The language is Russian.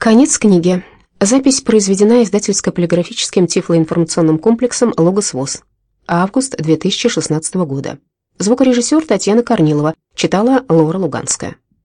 Конец книги. Запись произведена издательско-полиграфическим тифлоинформационным комплексом «Логос ВОЗ». Август 2016 года. Звукорежиссер Татьяна Корнилова. Читала Лора Луганская.